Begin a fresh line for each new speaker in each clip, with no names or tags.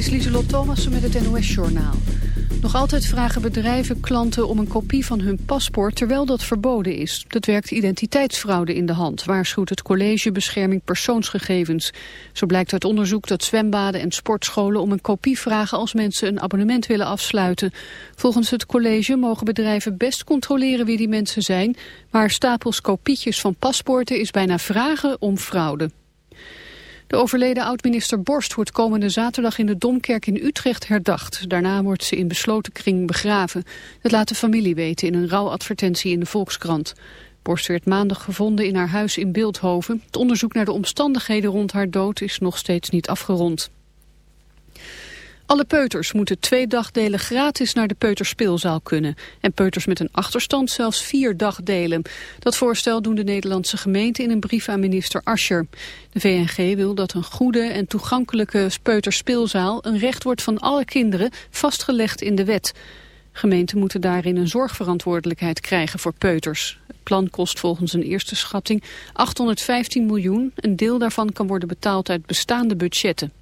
is Lieselot Thomassen met het NOS-journaal. Nog altijd vragen bedrijven klanten om een kopie van hun paspoort terwijl dat verboden is. Dat werkt identiteitsfraude in de hand, waarschuwt het College Bescherming Persoonsgegevens. Zo blijkt uit onderzoek dat zwembaden en sportscholen om een kopie vragen als mensen een abonnement willen afsluiten. Volgens het college mogen bedrijven best controleren wie die mensen zijn, maar stapels kopietjes van paspoorten is bijna vragen om fraude. De overleden oud-minister Borst wordt komende zaterdag in de Domkerk in Utrecht herdacht. Daarna wordt ze in besloten kring begraven. Dat laat de familie weten in een rouwadvertentie in de Volkskrant. Borst werd maandag gevonden in haar huis in Beeldhoven. Het onderzoek naar de omstandigheden rond haar dood is nog steeds niet afgerond. Alle peuters moeten twee dagdelen gratis naar de peuterspeelzaal kunnen. En peuters met een achterstand zelfs vier dagdelen. Dat voorstel doen de Nederlandse gemeenten in een brief aan minister Ascher. De VNG wil dat een goede en toegankelijke peuterspeelzaal... een recht wordt van alle kinderen, vastgelegd in de wet. Gemeenten moeten daarin een zorgverantwoordelijkheid krijgen voor peuters. Het plan kost volgens een eerste schatting 815 miljoen. Een deel daarvan kan worden betaald uit bestaande budgetten.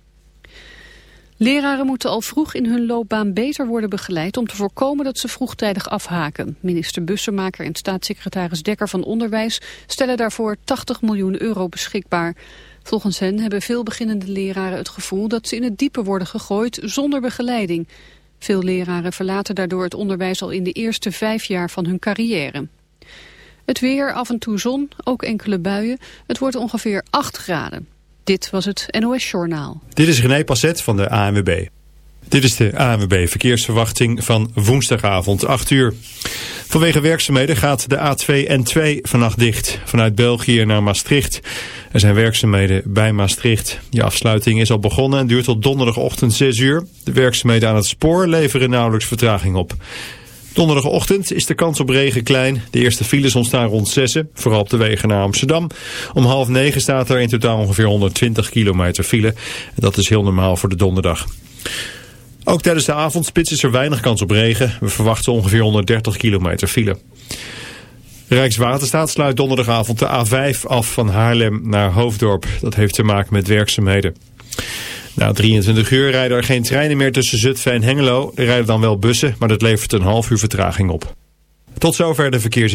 Leraren moeten al vroeg in hun loopbaan beter worden begeleid om te voorkomen dat ze vroegtijdig afhaken. Minister Bussemaker en staatssecretaris Dekker van Onderwijs stellen daarvoor 80 miljoen euro beschikbaar. Volgens hen hebben veel beginnende leraren het gevoel dat ze in het diepe worden gegooid zonder begeleiding. Veel leraren verlaten daardoor het onderwijs al in de eerste vijf jaar van hun carrière. Het weer, af en toe zon, ook enkele buien. Het wordt ongeveer 8 graden. Dit was het NOS Journaal.
Dit is René Passet van de ANWB. Dit is de ANWB verkeersverwachting van woensdagavond 8 uur. Vanwege werkzaamheden gaat de A2 en 2 vannacht dicht. Vanuit België naar Maastricht. Er zijn werkzaamheden bij Maastricht. Die afsluiting is al begonnen en duurt tot donderdagochtend 6 uur. De werkzaamheden aan het spoor leveren nauwelijks vertraging op. Donderdagochtend is de kans op regen klein. De eerste files ontstaan rond 6, vooral op de wegen naar Amsterdam. Om half negen staat er in totaal ongeveer 120 kilometer file. Dat is heel normaal voor de donderdag. Ook tijdens de avondspits is er weinig kans op regen. We verwachten ongeveer 130 kilometer file. Rijkswaterstaat sluit donderdagavond de A5 af van Haarlem naar Hoofddorp. Dat heeft te maken met werkzaamheden. Na 23 uur rijden er geen treinen meer tussen Zutphen en Hengelo. Er rijden dan wel bussen, maar dat levert een half uur vertraging op. Tot zover de verkeers...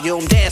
volume. Dance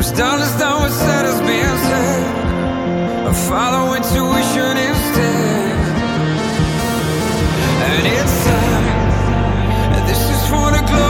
was
done as though it said has been said. I follow intuition instead. And it's time, this is for the glory.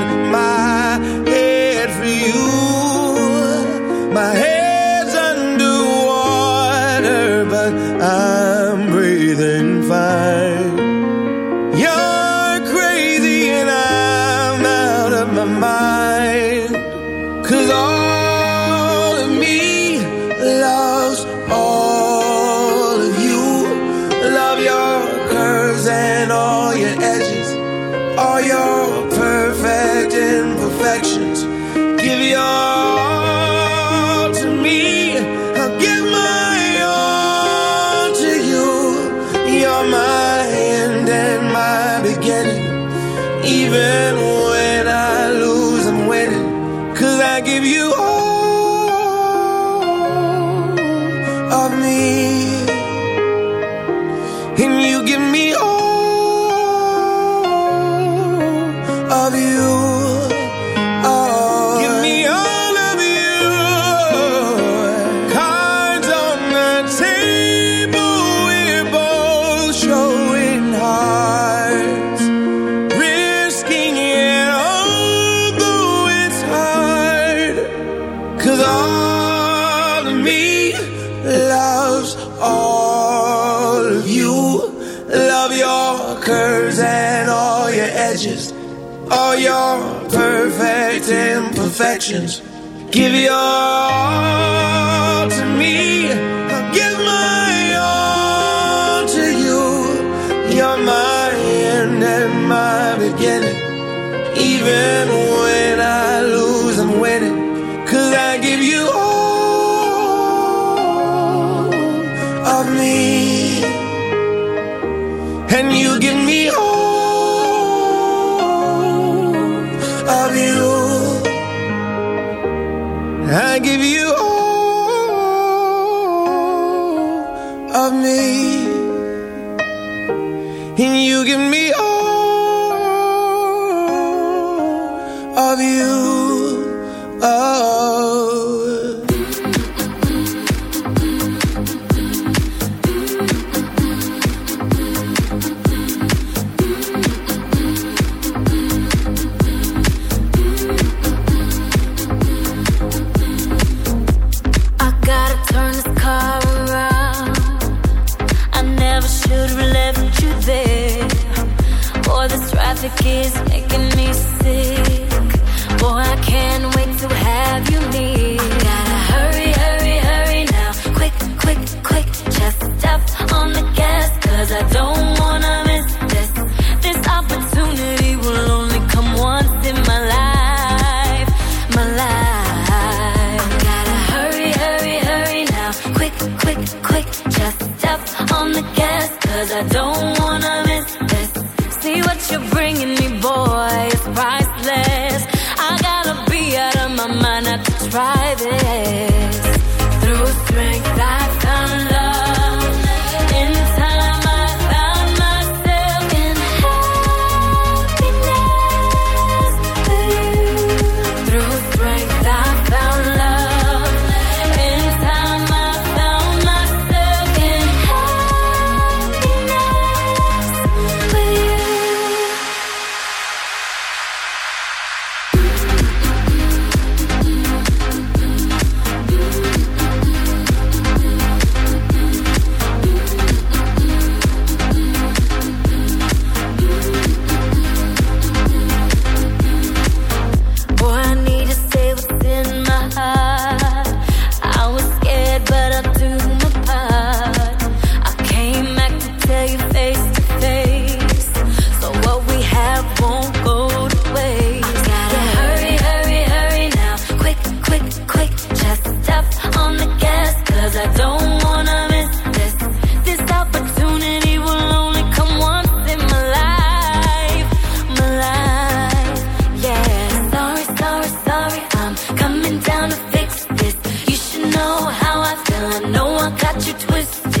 your perfect imperfections. Give your all.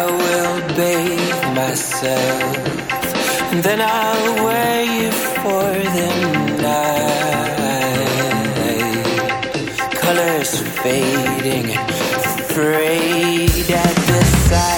I
will bathe myself, and then I'll wear you for the night. Colors fading, frayed at the sight.